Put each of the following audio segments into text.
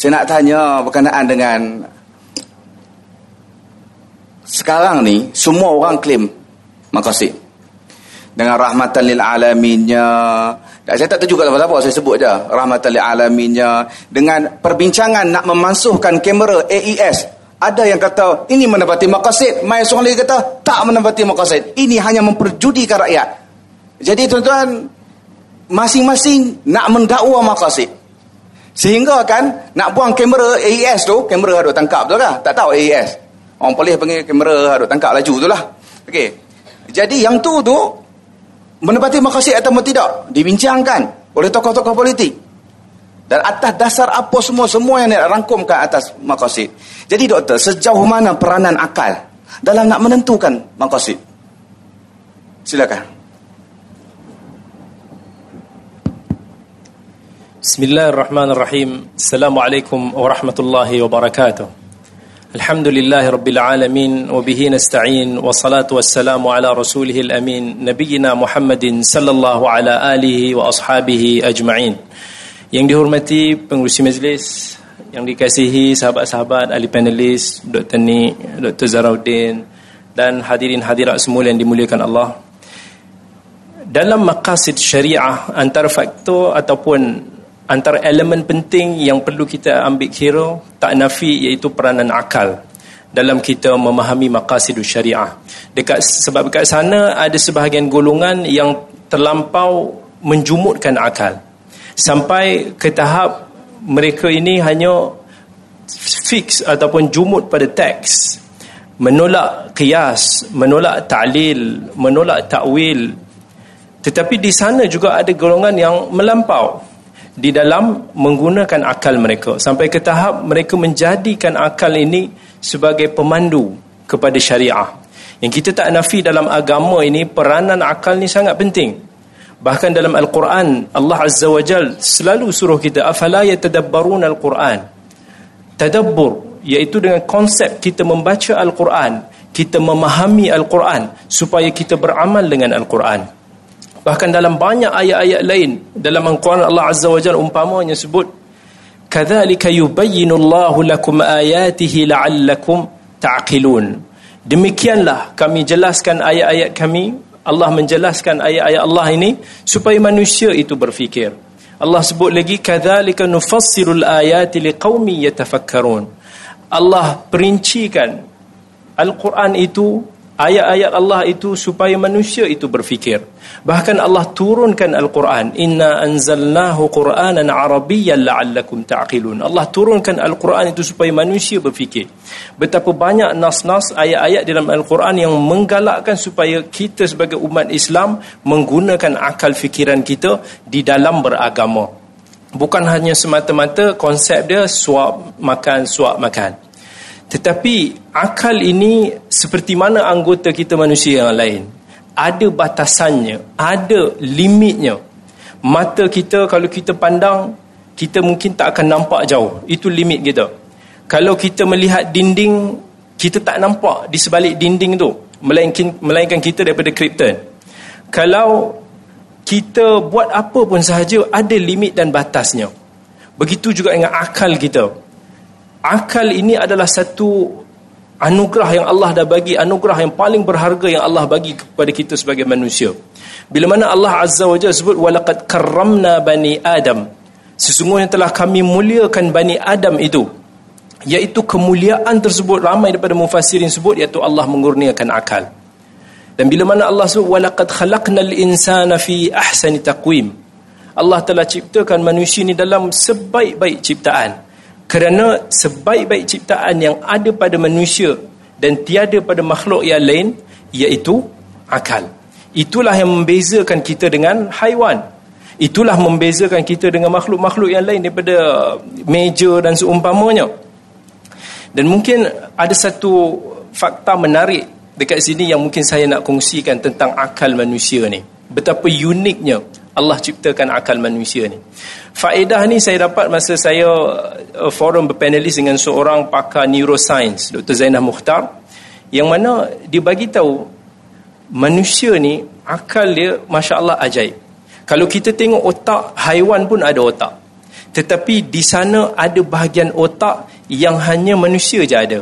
saya nak tanya berkenaan dengan sekarang ni semua orang klaim maqasid dengan rahmatan lil alaminnya. Saya tak tahu juga apa-apa saya sebut je. Rahmatan lil alaminnya. Dengan perbincangan nak memansuhkan kamera AES ada yang kata ini menepati maqasid mai seorang kata tak menepati maqasid ini hanya memperjudikan rakyat. Jadi tuan-tuan masing-masing nak mendakwa maqasid sehingga kan nak buang kamera AES tu kamera ada tangkap tu lah tak tahu AES Orang polis panggil kamera harus tangkap laju tu lah. Okey. Jadi yang tu tu menepati makasih atau tidak dibincangkan oleh tokoh-tokoh politik. Dan atas dasar apa semua semua yang nak rangkumkan atas makasih. Jadi doktor, sejauh mana peranan akal dalam nak menentukan makasih? Silakan. Bismillahirrahmanirrahim. Assalamualaikum warahmatullahi wabarakatuh. الحمد لله رب العالمين وبه نستعين والصلاة والسلام على رسوله الأمين نبينا محمد صلى الله على آله وأصحابه أجمعين yang dihormati pengurusi majlis yang dikasihi sahabat-sahabat ahli panelis Dr. Ni, Dr. Zarauddin dan hadirin hadirat semua yang dimuliakan Allah dalam maqasid syariah antara faktor ataupun antara elemen penting yang perlu kita ambil kira tak nafi iaitu peranan akal dalam kita memahami maqasidus syariah. Dekat sebab dekat sana ada sebahagian golongan yang terlampau menjumutkan akal sampai ke tahap mereka ini hanya fix ataupun jumut pada teks menolak kias, menolak ta'lil, menolak ta'wil. Tetapi di sana juga ada golongan yang melampau di dalam menggunakan akal mereka sampai ke tahap mereka menjadikan akal ini sebagai pemandu kepada syariah. Yang kita tak nafi dalam agama ini peranan akal ni sangat penting. Bahkan dalam Al-Quran Allah Azza wa Jal selalu suruh kita afala yatadabbarun Al-Quran. Tadabbur iaitu dengan konsep kita membaca Al-Quran, kita memahami Al-Quran supaya kita beramal dengan Al-Quran. Bahkan dalam banyak ayat-ayat lain dalam Al-Quran Allah Azza wa Jalla umpamanya sebut kadzalika yubayyinu Allahu lakum ayatihi la'allakum ta'qilun. Demikianlah kami jelaskan ayat-ayat kami Allah menjelaskan ayat-ayat Allah ini supaya manusia itu berfikir. Allah sebut lagi kadzalika nufassilul ayati liqaumin yatafakkarun. Allah perincikan Al-Quran itu ayat-ayat Allah itu supaya manusia itu berfikir. Bahkan Allah turunkan Al-Quran. Inna anzalnahu Qur'anan Arabiyyan la'allakum ta'qilun. Allah turunkan Al-Quran itu supaya manusia berfikir. Betapa banyak nas-nas ayat-ayat dalam Al-Quran yang menggalakkan supaya kita sebagai umat Islam menggunakan akal fikiran kita di dalam beragama. Bukan hanya semata-mata konsep dia suap makan, suap makan. Tetapi akal ini seperti mana anggota kita manusia yang lain. Ada batasannya, ada limitnya. Mata kita kalau kita pandang, kita mungkin tak akan nampak jauh. Itu limit kita. Kalau kita melihat dinding, kita tak nampak di sebalik dinding tu. Melainkan, melainkan kita daripada krypton. Kalau kita buat apa pun sahaja, ada limit dan batasnya. Begitu juga dengan akal kita akal ini adalah satu anugerah yang Allah dah bagi anugerah yang paling berharga yang Allah bagi kepada kita sebagai manusia. Bila mana Allah Azza wa Jalla sebut walaqad karramna bani adam sesungguhnya telah kami muliakan bani adam itu iaitu kemuliaan tersebut ramai daripada mufassirin sebut iaitu Allah mengurniakan akal. Dan bila mana Allah sebut walaqad khalaqnal insana fi ahsani taqwim Allah telah ciptakan manusia ini dalam sebaik-baik ciptaan kerana sebaik-baik ciptaan yang ada pada manusia dan tiada pada makhluk yang lain iaitu akal. Itulah yang membezakan kita dengan haiwan. Itulah membezakan kita dengan makhluk-makhluk yang lain daripada meja dan seumpamanya. Dan mungkin ada satu fakta menarik dekat sini yang mungkin saya nak kongsikan tentang akal manusia ni. Betapa uniknya Allah ciptakan akal manusia ni. Faedah ni saya dapat masa saya uh, forum berpanelis dengan seorang pakar neuroscience Dr. Zainah Mukhtar yang mana dia bagi tahu manusia ni akal dia masya-Allah ajaib. Kalau kita tengok otak haiwan pun ada otak. tetapi di sana ada bahagian otak yang hanya manusia je ada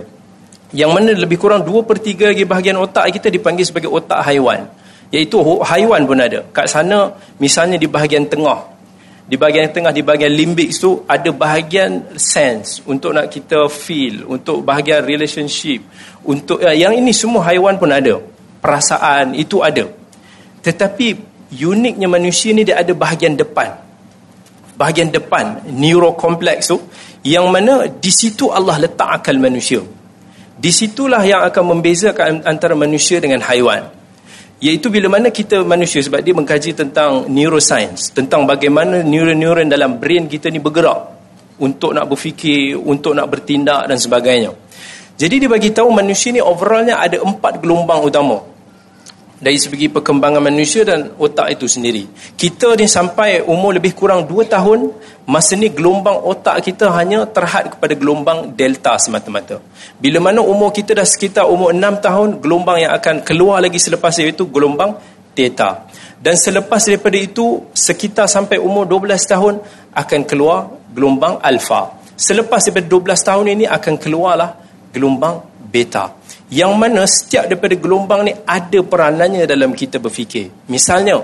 yang mana lebih kurang 2 per 3 lagi bahagian otak kita dipanggil sebagai otak haiwan iaitu haiwan pun ada. Kat sana misalnya di bahagian tengah. Di bahagian tengah di bahagian limbik tu ada bahagian sense untuk nak kita feel untuk bahagian relationship untuk uh, yang ini semua haiwan pun ada. Perasaan itu ada. Tetapi uniknya manusia ni dia ada bahagian depan. Bahagian depan neurokompleks tu yang mana di situ Allah letak akal manusia. Di situlah yang akan membezakan antara manusia dengan haiwan Iaitu bila mana kita manusia sebab dia mengkaji tentang neuroscience, tentang bagaimana neuron-neuron dalam brain kita ni bergerak untuk nak berfikir, untuk nak bertindak dan sebagainya. Jadi dia bagi tahu manusia ni overallnya ada empat gelombang utama dari segi perkembangan manusia dan otak itu sendiri. Kita ni sampai umur lebih kurang 2 tahun, masa ni gelombang otak kita hanya terhad kepada gelombang delta semata-mata. Bila mana umur kita dah sekitar umur 6 tahun, gelombang yang akan keluar lagi selepas itu gelombang theta. Dan selepas daripada itu, sekitar sampai umur 12 tahun akan keluar gelombang alpha. Selepas daripada 12 tahun ini akan keluarlah gelombang beta yang mana setiap daripada gelombang ni ada peranannya dalam kita berfikir. Misalnya,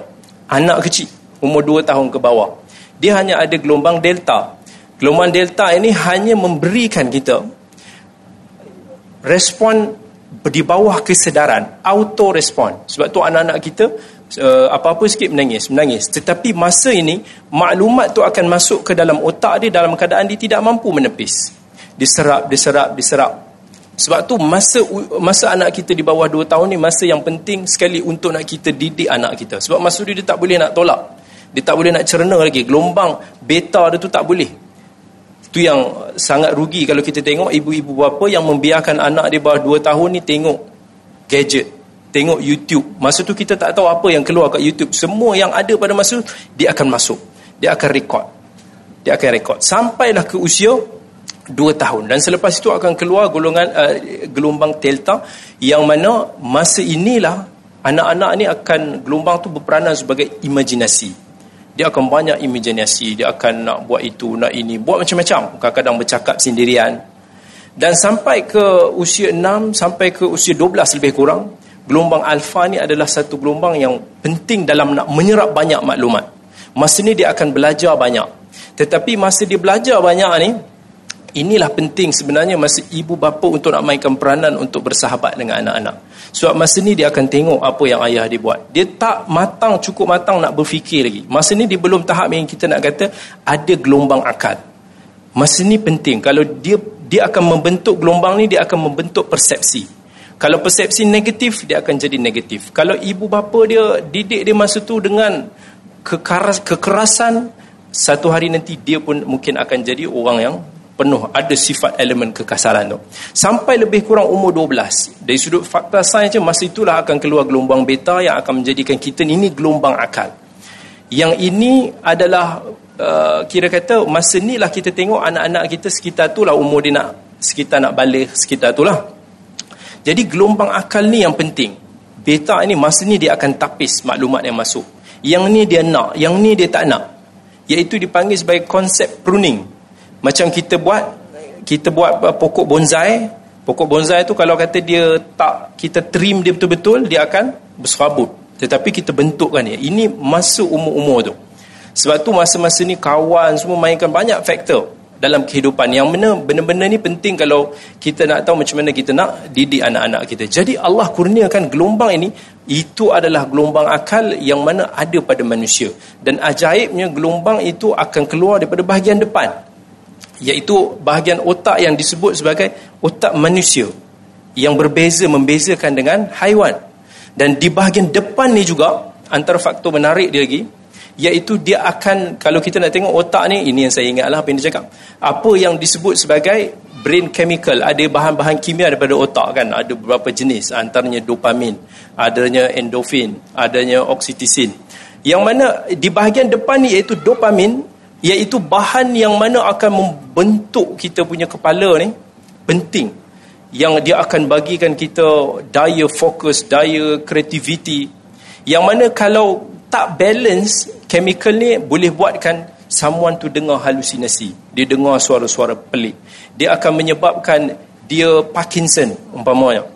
anak kecil, umur 2 tahun ke bawah, dia hanya ada gelombang delta. Gelombang delta ini hanya memberikan kita respon di bawah kesedaran, auto respon. Sebab tu anak-anak kita uh, apa-apa sikit menangis, menangis. Tetapi masa ini maklumat tu akan masuk ke dalam otak dia dalam keadaan dia tidak mampu menepis. Diserap, diserap, diserap. Sebab tu masa masa anak kita di bawah 2 tahun ni masa yang penting sekali untuk nak kita didik anak kita. Sebab masa tu dia tak boleh nak tolak. Dia tak boleh nak cerna lagi. Gelombang beta dia tu tak boleh. Itu yang sangat rugi kalau kita tengok ibu-ibu bapa yang membiarkan anak di bawah 2 tahun ni tengok gadget. Tengok YouTube. Masa tu kita tak tahu apa yang keluar kat YouTube. Semua yang ada pada masa tu, dia akan masuk. Dia akan record. Dia akan record. Sampailah ke usia dua tahun. Dan selepas itu akan keluar golongan uh, gelombang delta yang mana masa inilah anak-anak ni akan gelombang tu berperanan sebagai imajinasi. Dia akan banyak imajinasi. Dia akan nak buat itu nak ini. Buat macam-macam. Kadang-kadang bercakap sendirian. Dan sampai ke usia 6 sampai ke usia 12 lebih kurang gelombang alfa ni adalah satu gelombang yang penting dalam nak menyerap banyak maklumat. Masa ni dia akan belajar banyak. Tetapi masa dia belajar banyak ni Inilah penting sebenarnya masa ibu bapa untuk nak mainkan peranan untuk bersahabat dengan anak-anak. Sebab masa ni dia akan tengok apa yang ayah dia buat. Dia tak matang, cukup matang nak berfikir lagi. Masa ni dia belum tahap yang kita nak kata ada gelombang akal. Masa ni penting. Kalau dia dia akan membentuk gelombang ni, dia akan membentuk persepsi. Kalau persepsi negatif, dia akan jadi negatif. Kalau ibu bapa dia didik dia masa tu dengan kekeras, kekerasan, satu hari nanti dia pun mungkin akan jadi orang yang penuh ada sifat elemen kekasaran tu. Sampai lebih kurang umur 12 dari sudut fakta sains je masa itulah akan keluar gelombang beta yang akan menjadikan kita ni, ni gelombang akal. Yang ini adalah uh, kira kata masa ni lah kita tengok anak-anak kita sekitar tu lah umur dia nak sekitar nak balik sekitar tu lah. Jadi gelombang akal ni yang penting. Beta ini masa ni dia akan tapis maklumat yang masuk. Yang ni dia nak yang ni dia tak nak. Iaitu dipanggil sebagai konsep pruning macam kita buat kita buat pokok bonsai. Pokok bonsai tu kalau kata dia tak kita trim dia betul-betul dia akan berserabut. Tetapi kita bentukkan dia. Ini masuk umur-umur tu. Sebab tu masa-masa ni kawan semua mainkan banyak faktor dalam kehidupan. Yang mana benda-benda ni penting kalau kita nak tahu macam mana kita nak didik anak-anak kita. Jadi Allah kurniakan gelombang ini. Itu adalah gelombang akal yang mana ada pada manusia. Dan ajaibnya gelombang itu akan keluar daripada bahagian depan iaitu bahagian otak yang disebut sebagai otak manusia yang berbeza membezakan dengan haiwan. Dan di bahagian depan ni juga antara faktor menarik dia lagi iaitu dia akan kalau kita nak tengok otak ni ini yang saya ingatlah apa yang dia cakap. Apa yang disebut sebagai brain chemical ada bahan-bahan kimia daripada otak kan? Ada beberapa jenis antaranya dopamin adanya endorfin adanya oksitosin yang mana di bahagian depan ni iaitu dopamin iaitu bahan yang mana akan membentuk kita punya kepala ni penting yang dia akan bagikan kita daya fokus, daya kreativiti yang mana kalau tak balance chemical ni boleh buatkan someone tu dengar halusinasi. Dia dengar suara-suara pelik. Dia akan menyebabkan dia Parkinson umpamanya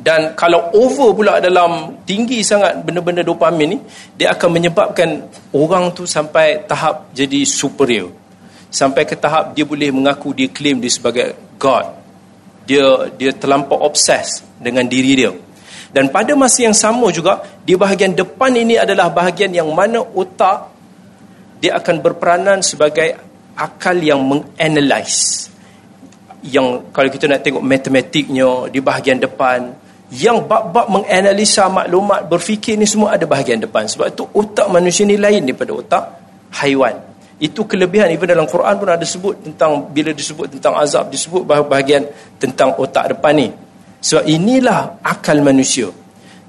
dan kalau over pula dalam tinggi sangat benda-benda dopamin ni dia akan menyebabkan orang tu sampai tahap jadi superior. Sampai ke tahap dia boleh mengaku dia claim dia sebagai god. Dia dia terlampau obses dengan diri dia. Dan pada masa yang sama juga di bahagian depan ini adalah bahagian yang mana otak dia akan berperanan sebagai akal yang menganalise yang kalau kita nak tengok matematiknya di bahagian depan yang bab-bab menganalisa maklumat berfikir ni semua ada bahagian depan sebab itu otak manusia ni lain daripada otak haiwan itu kelebihan even dalam Quran pun ada sebut tentang bila disebut tentang azab disebut bahagian tentang otak depan ni sebab inilah akal manusia.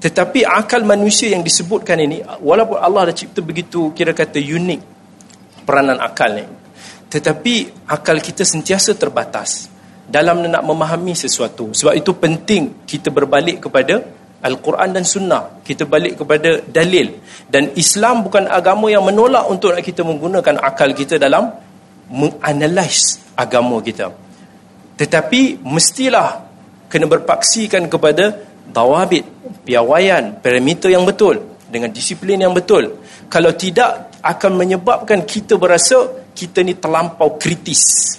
Tetapi akal manusia yang disebutkan ini, walaupun Allah dah cipta begitu kira kata unik peranan akal ni. Tetapi akal kita sentiasa terbatas dalam nak memahami sesuatu. Sebab itu penting kita berbalik kepada Al-Quran dan Sunnah. Kita balik kepada dalil. Dan Islam bukan agama yang menolak untuk kita menggunakan akal kita dalam menganalize agama kita. Tetapi mestilah kena berpaksikan kepada dawabit, piawaian, parameter yang betul dengan disiplin yang betul. Kalau tidak akan menyebabkan kita berasa kita ni terlampau kritis.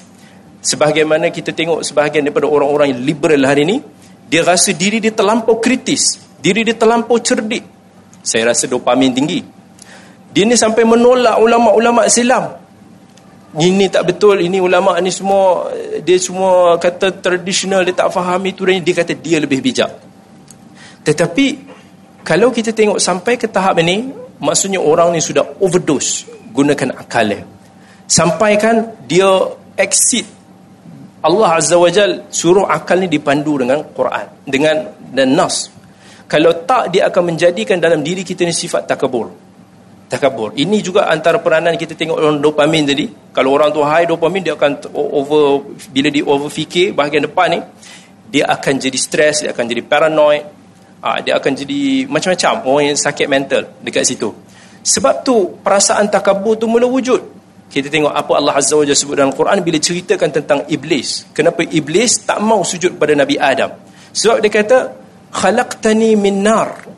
Sebagaimana kita tengok sebahagian daripada orang-orang yang liberal hari ini, dia rasa diri dia terlampau kritis, diri dia terlampau cerdik. Saya rasa dopamin tinggi. Dia ni sampai menolak ulama-ulama silam ini tak betul ini ulama ni semua dia semua kata tradisional dia tak faham itu dan dia kata dia lebih bijak tetapi kalau kita tengok sampai ke tahap ini maksudnya orang ni sudah overdose gunakan akal dia sampai kan dia exit Allah Azza wa Jal suruh akal ni dipandu dengan Quran dengan dan Nas kalau tak dia akan menjadikan dalam diri kita ni sifat takabur takabur. Ini juga antara peranan kita tengok orang dopamin tadi. Kalau orang tu high dopamin dia akan over bila dia overfikir bahagian depan ni dia akan jadi stres, dia akan jadi paranoid, ah, dia akan jadi macam-macam orang yang sakit mental dekat situ. Sebab tu perasaan takabur tu mula wujud. Kita tengok apa Allah Azza wa Jalla sebut dalam Quran bila ceritakan tentang iblis. Kenapa iblis tak mau sujud pada Nabi Adam? Sebab dia kata khalaqtani min nar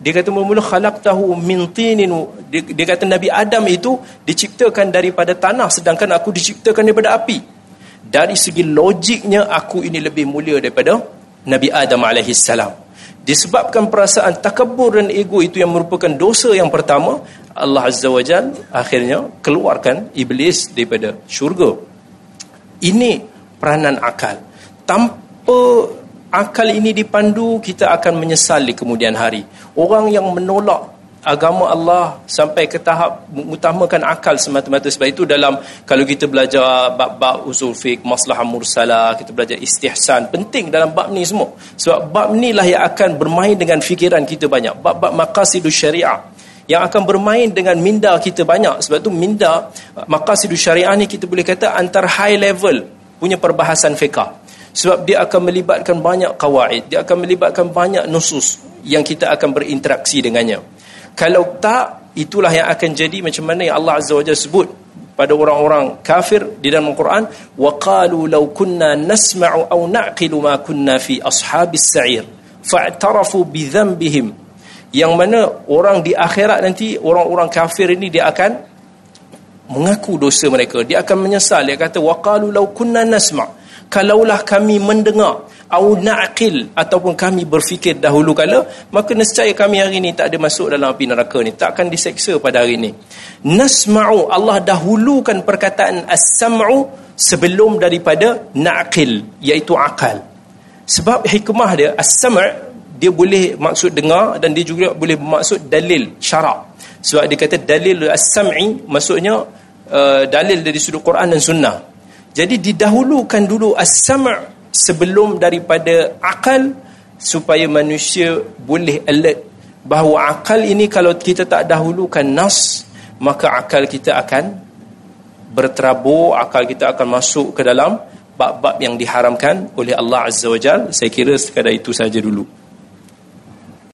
dia kata mula-mula khalaqtahu min tinin. Dia, dia kata Nabi Adam itu diciptakan daripada tanah sedangkan aku diciptakan daripada api. Dari segi logiknya aku ini lebih mulia daripada Nabi Adam alaihi salam. Disebabkan perasaan takabur dan ego itu yang merupakan dosa yang pertama, Allah Azza wa Jal akhirnya keluarkan iblis daripada syurga. Ini peranan akal. Tanpa akal ini dipandu kita akan menyesal di kemudian hari orang yang menolak agama Allah sampai ke tahap mengutamakan akal semata-mata sebab itu dalam kalau kita belajar bab-bab usul fiqh maslahah mursalah kita belajar istihsan penting dalam bab ni semua sebab bab ni lah yang akan bermain dengan fikiran kita banyak bab-bab maqasidus syariah yang akan bermain dengan minda kita banyak. Sebab tu minda maqasidus syariah ni kita boleh kata antara high level punya perbahasan fiqh. Sebab dia akan melibatkan banyak kawaid dia akan melibatkan banyak nusus yang kita akan berinteraksi dengannya. Kalau tak itulah yang akan jadi macam mana yang Allah Azza wa Jalla sebut pada orang-orang kafir di dalam Al-Quran wa qalu law kunna nasma'u aw na'qilu ma kunna fi ashabis sa'ir fa'tarafu bi dhanbihim yang mana orang di akhirat nanti orang-orang kafir ini dia akan mengaku dosa mereka. Dia akan menyesal. Dia kata wa qalu law kunna nasma' kalaulah kami mendengar au naqil ataupun kami berfikir dahulu kala maka nescaya kami hari ini tak ada masuk dalam api neraka ni. Tak akan diseksa pada hari ini. Nasma'u Allah dahulukan perkataan as-sam'u sebelum daripada naqil iaitu akal. Sebab hikmah dia as-sam' dia boleh maksud dengar dan dia juga boleh maksud dalil syarak sebab dia kata dalil as-sam'i maksudnya uh, dalil dari sudut Quran dan sunnah. Jadi didahulukan dulu as-sam' sebelum daripada akal supaya manusia boleh alert bahawa akal ini kalau kita tak dahulukan nas maka akal kita akan berterabur akal kita akan masuk ke dalam bab-bab yang diharamkan oleh Allah Azza wa Jal. Saya kira sekadar itu saja dulu